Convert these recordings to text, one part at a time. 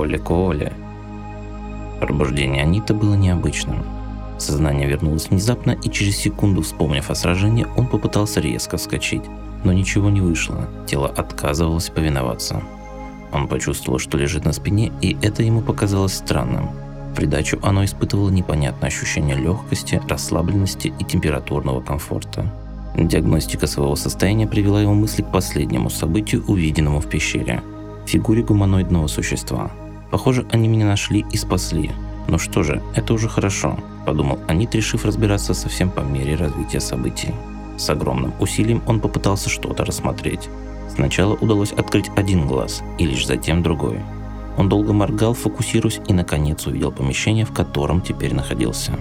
Оле-кооле. Пробуждение Анита было необычным. Сознание вернулось внезапно, и через секунду, вспомнив о сражении, он попытался резко вскочить. Но ничего не вышло, тело отказывалось повиноваться. Он почувствовал, что лежит на спине, и это ему показалось странным. В придачу оно испытывало непонятное ощущение легкости, расслабленности и температурного комфорта. Диагностика своего состояния привела его мысли к последнему событию, увиденному в пещере – фигуре гуманоидного существа. Похоже, они меня нашли и спасли. Ну что же, это уже хорошо, подумал Анит, решив разбираться совсем по мере развития событий. С огромным усилием он попытался что-то рассмотреть. Сначала удалось открыть один глаз, и лишь затем другой. Он долго моргал, фокусируясь, и наконец увидел помещение, в котором теперь находился.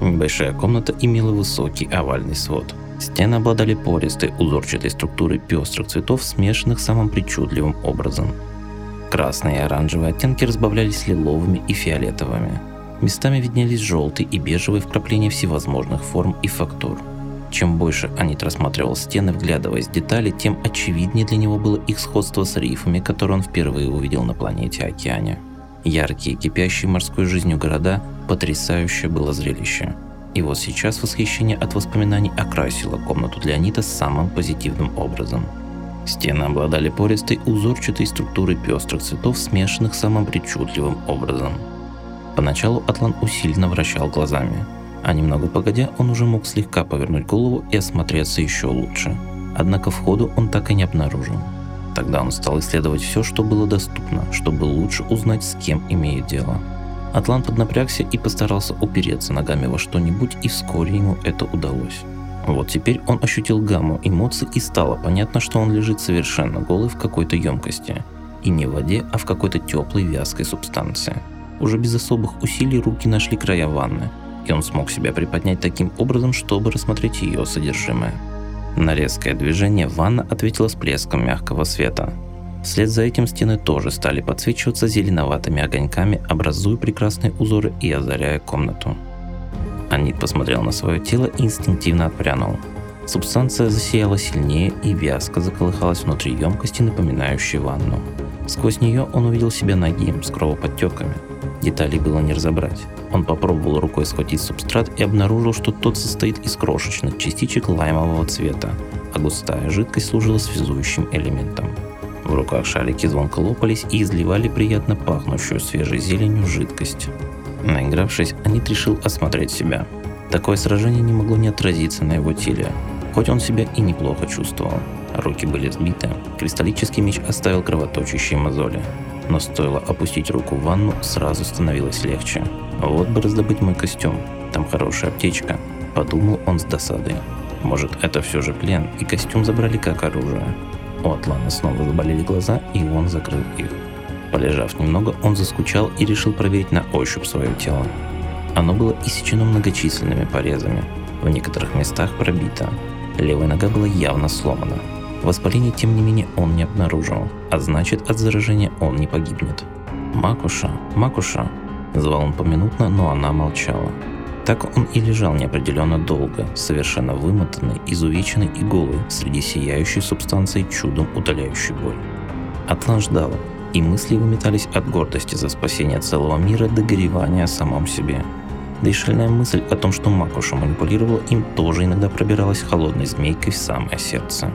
Небольшая комната имела высокий овальный свод. Стены обладали пористой узорчатой структурой пестрых цветов, смешанных самым причудливым образом. Красные и оранжевые оттенки разбавлялись лиловыми и фиолетовыми. Местами виднелись желтые и бежевые вкрапления всевозможных форм и фактур. Чем больше Анит рассматривал стены, вглядываясь в детали, тем очевиднее для него было их сходство с рифами, которые он впервые увидел на планете Океане. Яркие, кипящие морской жизнью города – потрясающее было зрелище. И вот сейчас восхищение от воспоминаний окрасило комнату для Анита самым позитивным образом. Стены обладали пористой узорчатой структурой пестрых цветов, смешанных самым причудливым образом. Поначалу Атлан усиленно вращал глазами – а немного погодя, он уже мог слегка повернуть голову и осмотреться еще лучше. Однако входу он так и не обнаружил. Тогда он стал исследовать все, что было доступно, чтобы лучше узнать, с кем имеет дело. Атлант поднапрягся и постарался упереться ногами во что-нибудь, и вскоре ему это удалось. Вот теперь он ощутил гамму эмоций и стало понятно, что он лежит совершенно голый в какой-то емкости. И не в воде, а в какой-то теплой вязкой субстанции. Уже без особых усилий руки нашли края ванны, и он смог себя приподнять таким образом, чтобы рассмотреть ее содержимое. На резкое движение ванна ответила всплеском мягкого света. Вслед за этим стены тоже стали подсвечиваться зеленоватыми огоньками, образуя прекрасные узоры и озаряя комнату. Анит посмотрел на свое тело и инстинктивно отпрянул. Субстанция засияла сильнее и вязко заколыхалась внутри емкости, напоминающей ванну. Сквозь нее он увидел себя нагим, с кровоподтеками. Деталей было не разобрать. Он попробовал рукой схватить субстрат и обнаружил, что тот состоит из крошечных частичек лаймового цвета, а густая жидкость служила связующим элементом. В руках шарики звонко лопались и изливали приятно пахнущую свежей зеленью жидкость. Наигравшись, Анит решил осмотреть себя. Такое сражение не могло не отразиться на его теле, хоть он себя и неплохо чувствовал. Руки были сбиты, кристаллический меч оставил кровоточащие мозоли. Но стоило опустить руку в ванну, сразу становилось легче. Вот бы раздобыть мой костюм, там хорошая аптечка, подумал он с досадой. Может, это все же плен, и костюм забрали как оружие. У Атлана снова заболели глаза, и он закрыл их. Полежав немного, он заскучал и решил проверить на ощупь свое тело. Оно было иссечено многочисленными порезами, в некоторых местах пробито. Левая нога была явно сломана. Воспаление, тем не менее, он не обнаружил, а значит, от заражения он не погибнет. «Макуша, Макуша!» Звал он поминутно, но она молчала. Так он и лежал неопределенно долго, совершенно вымотанный, изувеченный и голый, среди сияющей субстанции чудом удаляющей боль. Атлан ждал, и мысли его метались от гордости за спасение целого мира до горевания о самом себе. Да и шальная мысль о том, что Макуша манипулировал им, тоже иногда пробиралась холодной змейкой в самое сердце.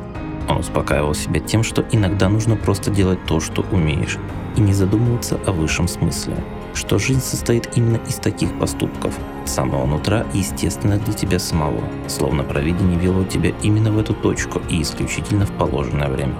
Он успокаивал себя тем, что иногда нужно просто делать то, что умеешь, и не задумываться о высшем смысле – что жизнь состоит именно из таких поступков, с самого нутра и естественно для тебя самого, словно провидение вело тебя именно в эту точку и исключительно в положенное время.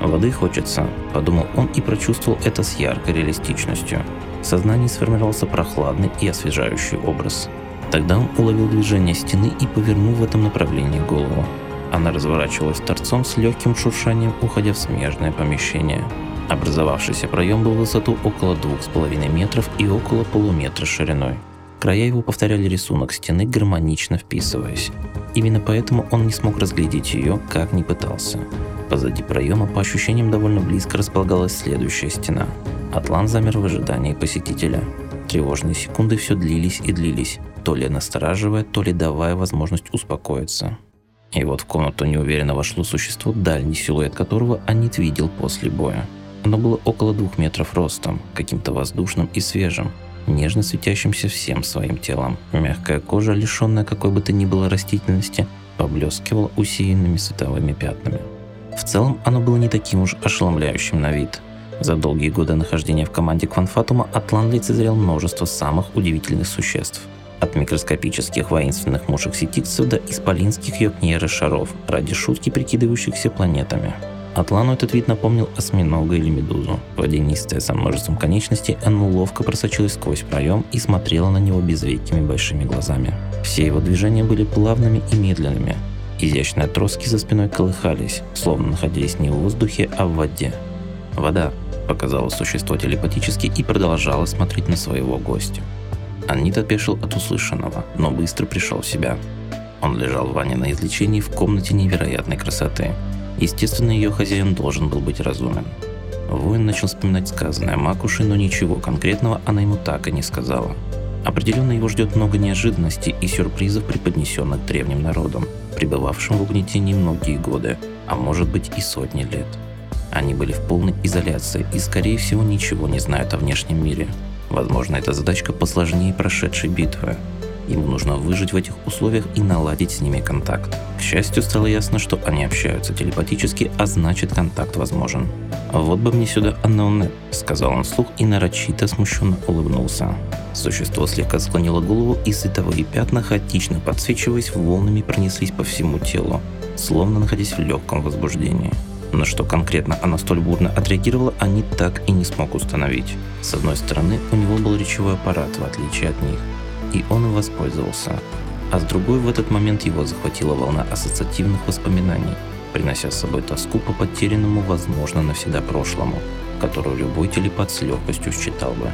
«Воды хочется», – подумал он и прочувствовал это с яркой реалистичностью. В сознании сформировался прохладный и освежающий образ. Тогда он уловил движение стены и повернул в этом направлении голову. Она разворачивалась торцом с легким шуршанием, уходя в смежное помещение. Образовавшийся проем был в высоту около 2,5 метров и около полуметра шириной. Края его повторяли рисунок стены, гармонично вписываясь. Именно поэтому он не смог разглядеть ее, как ни пытался. Позади проема, по ощущениям, довольно близко располагалась следующая стена. Атлан замер в ожидании посетителя. Тревожные секунды все длились и длились, то ли настораживая, то ли давая возможность успокоиться. И вот в комнату неуверенно вошло существо, дальний силуэт которого Анит видел после боя. Оно было около двух метров ростом, каким-то воздушным и свежим, нежно светящимся всем своим телом. Мягкая кожа, лишенная какой бы то ни было растительности, поблескивала усеянными световыми пятнами. В целом оно было не таким уж ошеломляющим на вид. За долгие годы нахождения в команде Кванфатума Атлан лицезрел множество самых удивительных существ. От микроскопических воинственных мушек сетикцев до исполинских йокнейра шаров, ради шутки прикидывающихся планетами. Атлану этот вид напомнил осьминога или медузу. Водянистая со множеством конечностей, оно ловко просочилось сквозь проем и смотрела на него безвекими большими глазами. Все его движения были плавными и медленными. Изящные отростки за спиной колыхались, словно находясь не в воздухе, а в воде. Вода, показало существо телепатически и продолжало смотреть на своего гостя. Анит опешил от услышанного, но быстро пришел в себя. Он лежал в ванне на излечении в комнате невероятной красоты. Естественно, ее хозяин должен был быть разумен. Воин начал вспоминать сказанное Макуши, но ничего конкретного она ему так и не сказала. Определенно его ждет много неожиданностей и сюрпризов, преподнесенных древним народом, пребывавшим в угнетении многие годы, а может быть и сотни лет. Они были в полной изоляции и, скорее всего, ничего не знают о внешнем мире. Возможно, эта задачка посложнее прошедшей битвы. Ему нужно выжить в этих условиях и наладить с ними контакт. К счастью, стало ясно, что они общаются телепатически, а значит контакт возможен. «Вот бы мне сюда Аннеонет», — сказал он вслух и нарочито смущенно улыбнулся. Существо слегка склонило голову, и световые пятна, хаотично подсвечиваясь, волнами пронеслись по всему телу, словно находясь в легком возбуждении. На что конкретно она столь бурно отреагировала, они так и не смог установить. С одной стороны, у него был речевой аппарат, в отличие от них, и он воспользовался. А с другой, в этот момент его захватила волна ассоциативных воспоминаний, принося с собой тоску по потерянному, возможно, навсегда прошлому, которую любой телепат с легкостью считал бы.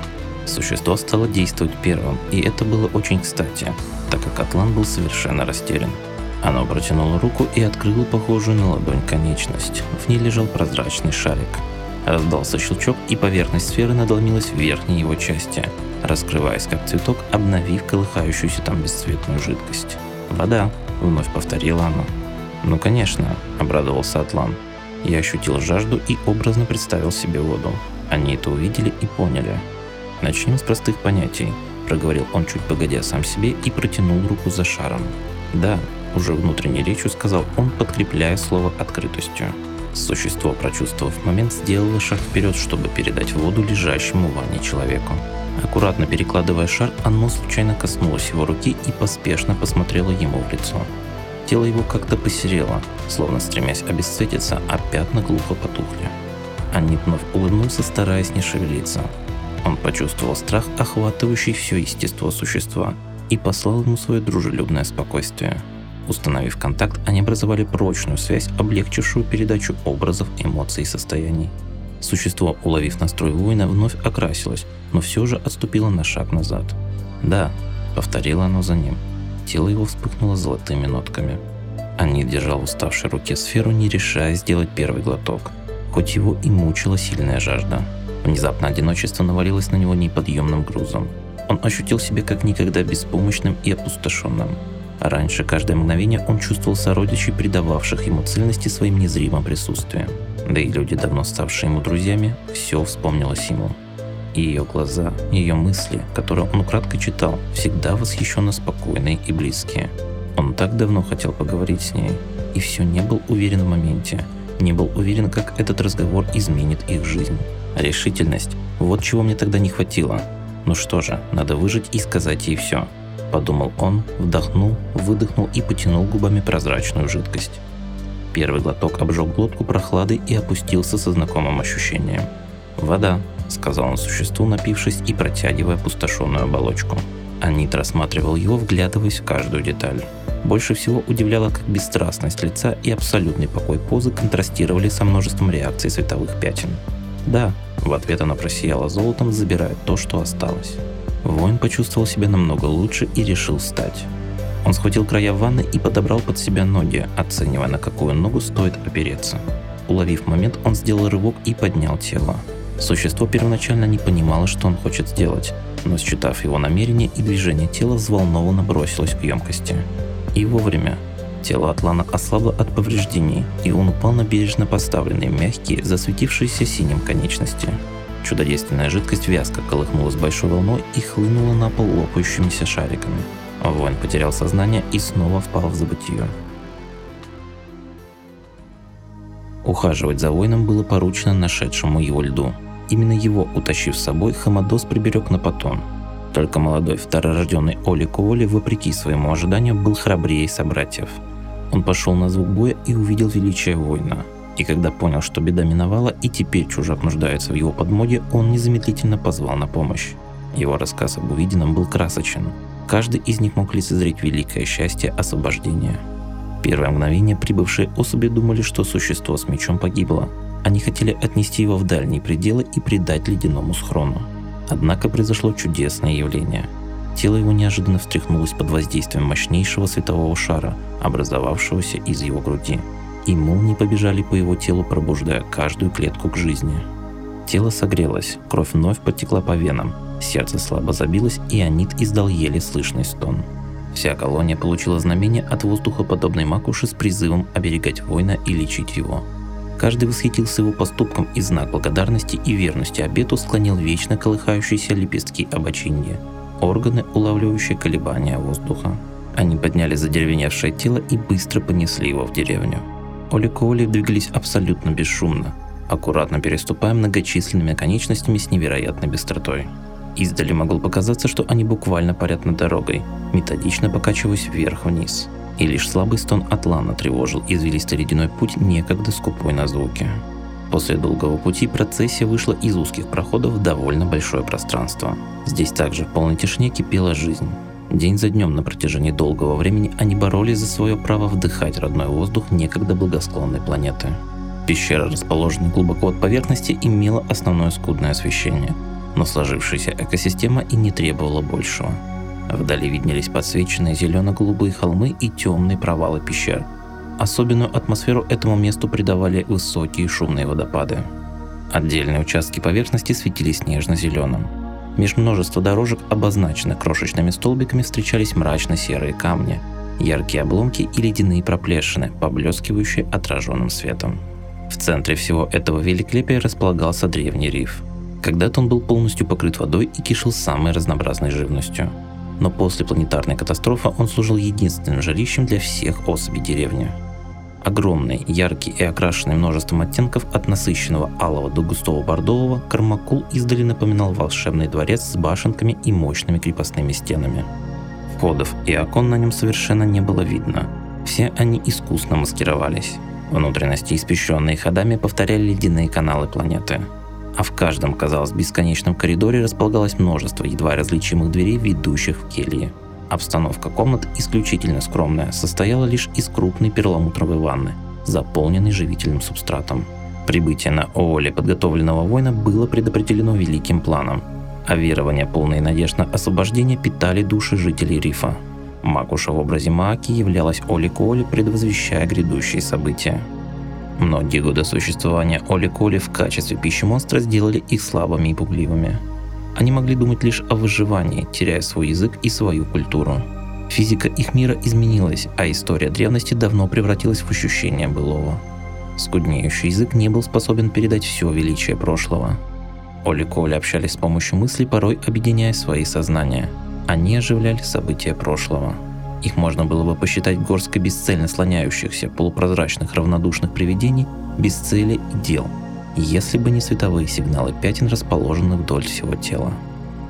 Существо стало действовать первым, и это было очень кстати, так как Атлан был совершенно растерян. Оно протянуло руку и открыло похожую на ладонь конечность. В ней лежал прозрачный шарик. Раздался щелчок, и поверхность сферы надломилась в верхней его части, раскрываясь как цветок, обновив колыхающуюся там бесцветную жидкость. «Вода», — вновь повторила она. «Ну, конечно», — обрадовался Атлан. Я ощутил жажду и образно представил себе воду. Они это увидели и поняли. «Начнем с простых понятий», — проговорил он чуть погодя сам себе и протянул руку за шаром. «Да, уже внутренней речью сказал он, подкрепляя слово открытостью. Существо, прочувствовав момент, сделало шаг вперед, чтобы передать воду лежащему в ванне человеку. Аккуратно перекладывая шар, оно случайно коснулось его руки и поспешно посмотрело ему в лицо. Тело его как-то посерело, словно стремясь обесцветиться, а пятна глухо потухли. Анит вновь улыбнулся, стараясь не шевелиться. Он почувствовал страх, охватывающий все естество существа, и послал ему свое дружелюбное спокойствие – Установив контакт, они образовали прочную связь, облегчившую передачу образов, эмоций и состояний. Существо, уловив настрой воина, вновь окрасилось, но все же отступило на шаг назад. «Да», — повторило оно за ним. Тело его вспыхнуло золотыми нотками. Они держал в уставшей руке сферу, не решая сделать первый глоток, хоть его и мучила сильная жажда. Внезапно одиночество навалилось на него неподъемным грузом. Он ощутил себя как никогда беспомощным и опустошенным. Раньше каждое мгновение он чувствовал сородичей, придававших ему цельности своим незримым присутствием. Да и люди, давно ставшие ему друзьями, все вспомнилось ему. И ее глаза, ее мысли, которые он кратко читал, всегда восхищенно спокойные и близкие. Он так давно хотел поговорить с ней, и все не был уверен в моменте, не был уверен, как этот разговор изменит их жизнь. Решительность – вот чего мне тогда не хватило. Ну что же, надо выжить и сказать ей все – подумал он, вдохнул, выдохнул и потянул губами прозрачную жидкость. Первый глоток обжег глотку прохладой и опустился со знакомым ощущением. «Вода», — сказал он существу, напившись и протягивая пустошенную оболочку. Анит рассматривал его, вглядываясь в каждую деталь. Больше всего удивляло, как бесстрастность лица и абсолютный покой позы контрастировали со множеством реакций световых пятен. «Да», — в ответ она просияла золотом, забирая то, что осталось. Воин почувствовал себя намного лучше и решил встать. Он схватил края ванны и подобрал под себя ноги, оценивая, на какую ногу стоит опереться. Уловив момент, он сделал рывок и поднял тело. Существо первоначально не понимало, что он хочет сделать, но считав его намерение и движение тела, взволнованно бросилось к емкости. И вовремя. Тело Атлана ослабло от повреждений, и он упал на бережно поставленные мягкие, засветившиеся синим конечности. Чудодейственная жидкость вязко колыхнулась большой волной и хлынула на пол лопающимися шариками. Воин потерял сознание и снова впал в забытье. Ухаживать за воином было поручено нашедшему его льду. Именно его, утащив с собой, Хамадос приберег на потом. Только молодой второрожденный Оли Куоли, вопреки своему ожиданию, был храбрее собратьев. Он пошел на звук боя и увидел величие воина – и когда понял, что беда миновала и теперь чужак нуждается в его подмоге, он незамедлительно позвал на помощь. Его рассказ об увиденном был красочен. Каждый из них мог лицезреть великое счастье освобождения. Первое мгновение прибывшие особи думали, что существо с мечом погибло. Они хотели отнести его в дальние пределы и предать ледяному схрону. Однако произошло чудесное явление. Тело его неожиданно встряхнулось под воздействием мощнейшего светового шара, образовавшегося из его груди и молнии побежали по его телу, пробуждая каждую клетку к жизни. Тело согрелось, кровь вновь потекла по венам, сердце слабо забилось, и Анит издал еле слышный стон. Вся колония получила знамение от воздухоподобной макуши с призывом оберегать воина и лечить его. Каждый восхитился его поступком и знак благодарности и верности обету склонил вечно колыхающиеся лепестки обочинья, органы, улавливающие колебания воздуха. Они подняли задеревеневшее тело и быстро понесли его в деревню. Оли-коли двигались абсолютно бесшумно, аккуратно переступая многочисленными конечностями с невероятной быстротой. Издали могло показаться, что они буквально парят над дорогой, методично покачиваясь вверх-вниз. И лишь слабый стон Атлана тревожил извилистый ледяной путь, некогда скупой на звуки. После долгого пути процессия вышла из узких проходов в довольно большое пространство. Здесь также в полной тишине кипела жизнь. День за днем на протяжении долгого времени они боролись за свое право вдыхать родной воздух некогда благосклонной планеты. Пещера, расположенная глубоко от поверхности, имела основное скудное освещение, но сложившаяся экосистема и не требовала большего. Вдали виднелись подсвеченные зелено-голубые холмы и темные провалы пещер. Особенную атмосферу этому месту придавали высокие шумные водопады. Отдельные участки поверхности светились нежно-зеленым, Меж множества дорожек, обозначенных крошечными столбиками, встречались мрачно-серые камни, яркие обломки и ледяные проплешины, поблескивающие отраженным светом. В центре всего этого великолепия располагался древний риф. Когда-то он был полностью покрыт водой и кишел самой разнообразной живностью. Но после планетарной катастрофы он служил единственным жилищем для всех особей деревни – Огромный, яркий и окрашенный множеством оттенков от насыщенного алого до густого бордового, Кармакул издали напоминал волшебный дворец с башенками и мощными крепостными стенами. Входов и окон на нем совершенно не было видно. Все они искусно маскировались. Внутренности, испещренные ходами, повторяли ледяные каналы планеты. А в каждом, казалось, бесконечном коридоре располагалось множество едва различимых дверей, ведущих в кельи. Обстановка комнат исключительно скромная, состояла лишь из крупной перламутровой ванны, заполненной живительным субстратом. Прибытие на Ооле подготовленного воина было предопределено великим планом, а верования, полные надежд на освобождение, питали души жителей Рифа. Макуша в образе Мааки являлась Оли Коли, предвозвещая грядущие события. Многие годы существования Оли Коли в качестве пищи монстра сделали их слабыми и пугливыми – они могли думать лишь о выживании, теряя свой язык и свою культуру. Физика их мира изменилась, а история древности давно превратилась в ощущение былого. Скуднеющий язык не был способен передать все величие прошлого. Оли Коли общались с помощью мыслей, порой объединяя свои сознания. Они оживляли события прошлого. Их можно было бы посчитать горсткой бесцельно слоняющихся, полупрозрачных, равнодушных привидений, без цели и дел – если бы не световые сигналы пятен, расположенных вдоль всего тела.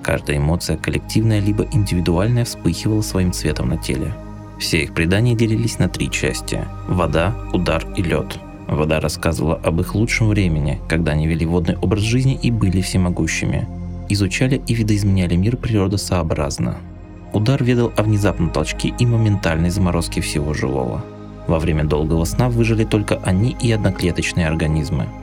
Каждая эмоция, коллективная либо индивидуальная, вспыхивала своим цветом на теле. Все их предания делились на три части – вода, удар и лед. Вода рассказывала об их лучшем времени, когда они вели водный образ жизни и были всемогущими. Изучали и видоизменяли мир природосообразно. Удар ведал о внезапном толчке и моментальной заморозке всего живого. Во время долгого сна выжили только они и одноклеточные организмы –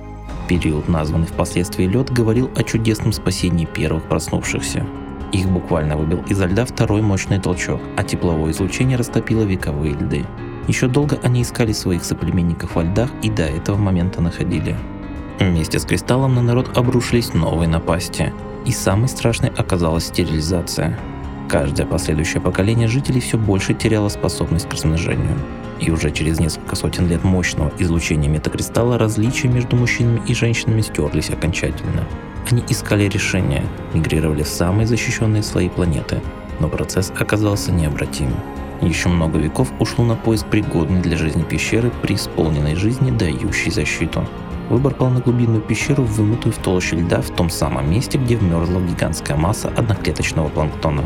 Период, названный впоследствии лед, говорил о чудесном спасении первых проснувшихся. Их буквально выбил изо льда второй мощный толчок, а тепловое излучение растопило вековые льды. Еще долго они искали своих соплеменников во льдах и до этого момента находили. Вместе с кристаллом на народ обрушились новые напасти, и самой страшной оказалась стерилизация. Каждое последующее поколение жителей все больше теряло способность к размножению. И уже через несколько сотен лет мощного излучения метакристалла различия между мужчинами и женщинами стерлись окончательно. Они искали решения, мигрировали в самые защищенные слои планеты, но процесс оказался необратимым. Еще много веков ушло на поиск пригодной для жизни пещеры, при исполненной жизни, дающей защиту. Выбор пал на глубинную пещеру, вымытую в толще льда в том самом месте, где вмерзла гигантская масса одноклеточного планктона.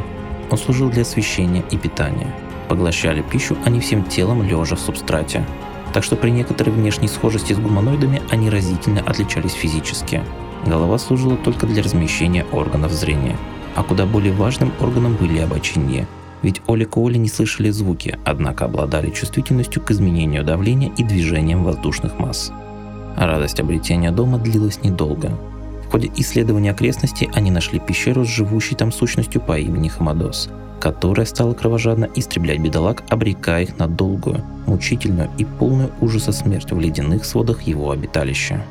Он служил для освещения и питания. Поглощали пищу они всем телом, лежа в субстрате. Так что при некоторой внешней схожести с гуманоидами они разительно отличались физически. Голова служила только для размещения органов зрения. А куда более важным органом были обочинья. Ведь Олик Оли не слышали звуки, однако обладали чувствительностью к изменению давления и движениям воздушных масс. Радость обретения дома длилась недолго. В ходе исследования окрестностей они нашли пещеру с живущей там сущностью по имени Хамадос, которая стала кровожадно истреблять бедолаг, обрекая их на долгую, мучительную и полную ужаса смерть в ледяных сводах его обиталища.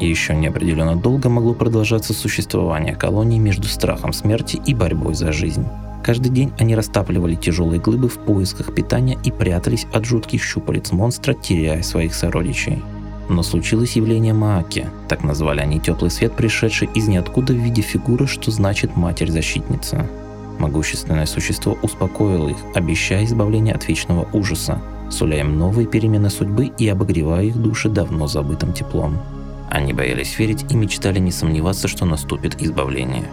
И еще неопределенно долго могло продолжаться существование колонии между страхом смерти и борьбой за жизнь. Каждый день они растапливали тяжелые глыбы в поисках питания и прятались от жутких щупалец монстра, теряя своих сородичей. Но случилось явление Мааки, так назвали они теплый свет, пришедший из ниоткуда в виде фигуры, что значит «матерь-защитница». Могущественное существо успокоило их, обещая избавление от вечного ужаса, суля им новые перемены судьбы и обогревая их души давно забытым теплом. Они боялись верить и мечтали не сомневаться, что наступит избавление.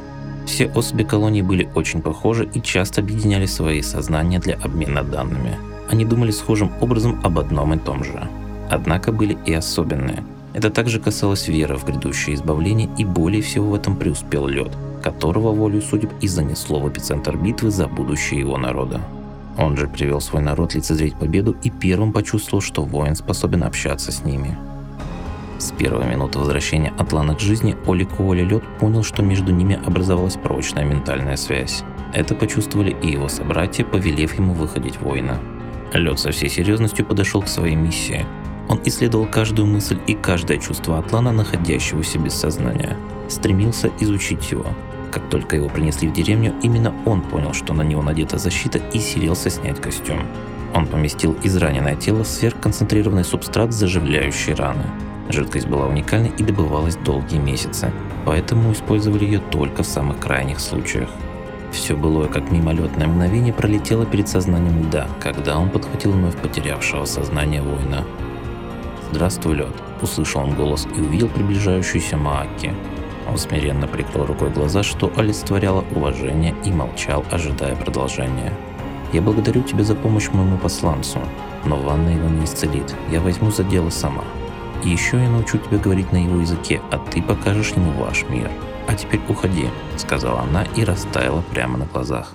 Все особи колонии были очень похожи и часто объединяли свои сознания для обмена данными. Они думали схожим образом об одном и том же – Однако были и особенные. Это также касалось веры в грядущее избавление и более всего в этом преуспел лед, которого волю судеб и занесло в эпицентр битвы за будущее его народа. Он же привел свой народ лицезреть победу и первым почувствовал, что воин способен общаться с ними. С первой минуты возвращения Атлана к жизни Олик Уолли Лед понял, что между ними образовалась прочная ментальная связь. Это почувствовали и его собратья, повелев ему выходить воина. Лед со всей серьезностью подошел к своей миссии – он исследовал каждую мысль и каждое чувство Атлана, находящегося без сознания. Стремился изучить его. Как только его принесли в деревню, именно он понял, что на него надета защита и селился снять костюм. Он поместил израненное тело в сверхконцентрированный субстрат, заживляющий раны. Жидкость была уникальной и добывалась долгие месяцы, поэтому использовали ее только в самых крайних случаях. Все былое, как мимолетное мгновение, пролетело перед сознанием льда, когда он подхватил вновь потерявшего сознание воина. «Здравствуй, лед!» – услышал он голос и увидел приближающуюся Мааки. Он смиренно прикрыл рукой глаза, что олицетворяло уважение, и молчал, ожидая продолжения. «Я благодарю тебя за помощь моему посланцу, но ванна его не исцелит. Я возьму за дело сама. И еще я научу тебя говорить на его языке, а ты покажешь ему ваш мир. А теперь уходи», – сказала она и растаяла прямо на глазах.